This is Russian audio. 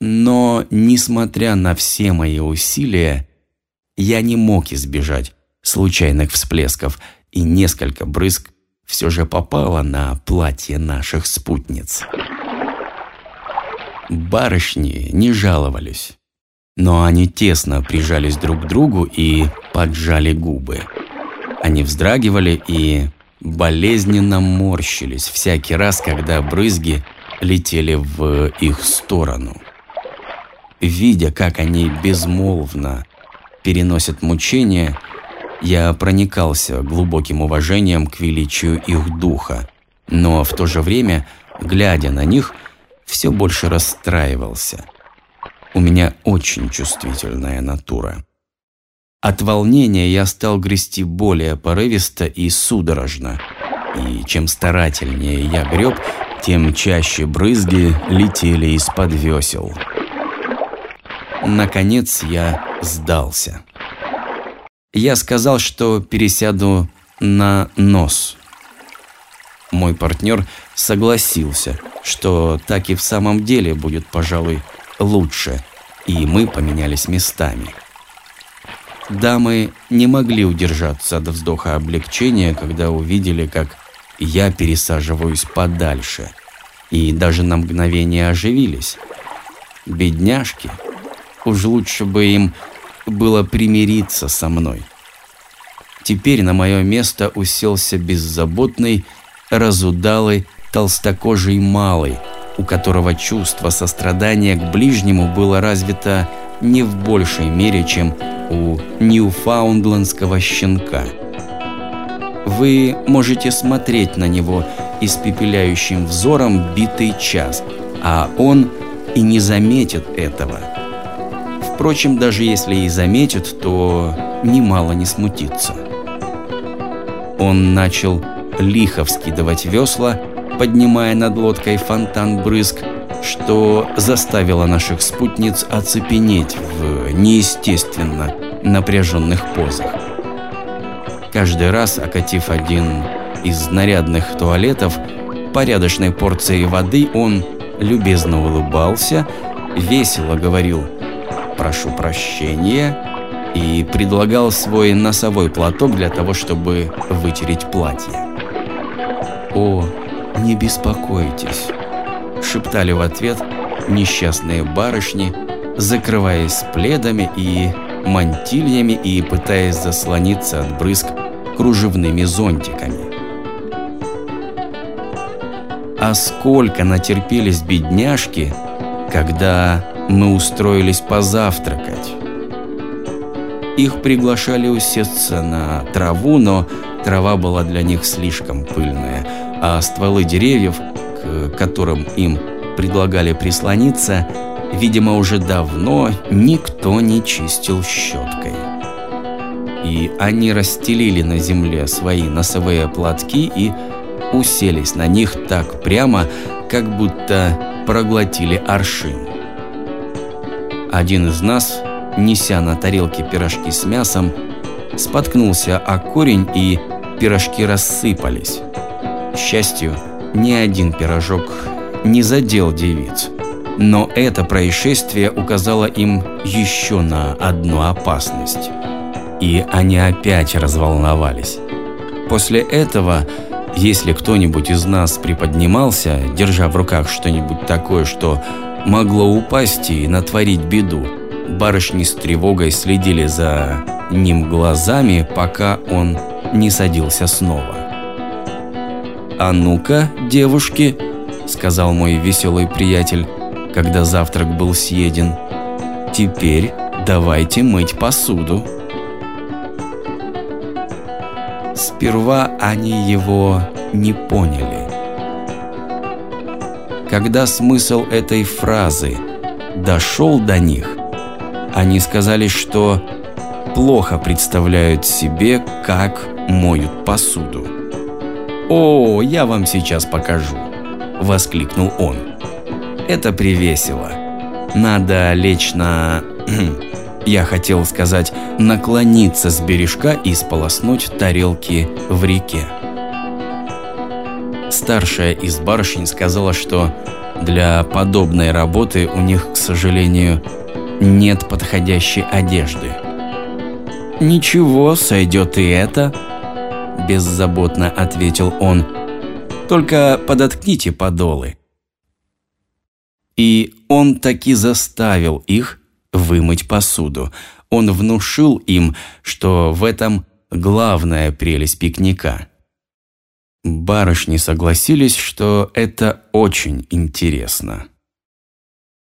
Но, несмотря на все мои усилия, я не мог избежать случайных всплесков, и несколько брызг все же попало на платье наших спутниц. Барышни не жаловались, но они тесно прижались друг к другу и поджали губы. Они вздрагивали и болезненно морщились всякий раз, когда брызги летели в их сторону. Видя, как они безмолвно переносят мучения, я проникался глубоким уважением к величию их духа, но в то же время, глядя на них, все больше расстраивался. У меня очень чувствительная натура. От волнения я стал грести более порывисто и судорожно, и чем старательнее я греб, тем чаще брызги летели из-под весел. Наконец я сдался. Я сказал, что пересяду на нос. Мой партнер согласился, что так и в самом деле будет, пожалуй, лучше, и мы поменялись местами. Дамы не могли удержаться от вздоха облегчения, когда увидели, как я пересаживаюсь подальше, и даже на мгновение оживились. Бедняжки, уж лучше бы им было примириться со мной. Теперь на мое место уселся беззаботный, разудалый, толстокожий малый, у которого чувство сострадания к ближнему было развито не в большей мере, чем у ньюфаундлендского щенка. Вы можете смотреть на него испепеляющим взором битый час, а он и не заметит этого. Впрочем, даже если и заметит, то немало не смутится. Он начал лихо вскидывать весла, поднимая над лодкой фонтан брызг, что заставило наших спутниц оцепенеть в неестественно напряженных позах. Каждый раз, окатив один из нарядных туалетов порядочной порцией воды, он любезно улыбался, весело говорил «прошу прощения» и предлагал свой носовой платок для того, чтобы вытереть платье. «О, не беспокойтесь», шептали в ответ несчастные барышни, закрываясь пледами и мантильями и пытаясь заслониться от брызг кружевными зонтиками. А сколько натерпелись бедняжки, когда мы устроились позавтракать. Их приглашали усесться на траву, но трава была для них слишком пыльная, а стволы деревьев к которым им предлагали прислониться, видимо, уже давно никто не чистил щеткой. И они расстелили на земле свои носовые платки и уселись на них так прямо, как будто проглотили аршин. Один из нас, неся на тарелке пирожки с мясом, споткнулся о корень и пирожки рассыпались. К счастью, ни один пирожок не задел девиц. Но это происшествие указало им еще на одну опасность. И они опять разволновались. После этого, если кто-нибудь из нас приподнимался, держа в руках что-нибудь такое, что могло упасть и натворить беду, барышни с тревогой следили за ним глазами, пока он не садился снова. «А ну-ка, девушки», — сказал мой веселый приятель, когда завтрак был съеден, «теперь давайте мыть посуду». Сперва они его не поняли. Когда смысл этой фразы дошел до них, они сказали, что плохо представляют себе, как моют посуду. «О, я вам сейчас покажу!» – воскликнул он. «Это привесело. Надо лечь на...» Я хотел сказать «наклониться с бережка и сполоснуть тарелки в реке». Старшая из барышень сказала, что Для подобной работы у них, к сожалению, нет подходящей одежды. «Ничего, сойдет и это», – беззаботно ответил он. «Только подоткните подолы». И он таки заставил их вымыть посуду. Он внушил им, что в этом главная прелесть пикника. Барышни согласились, что это очень интересно.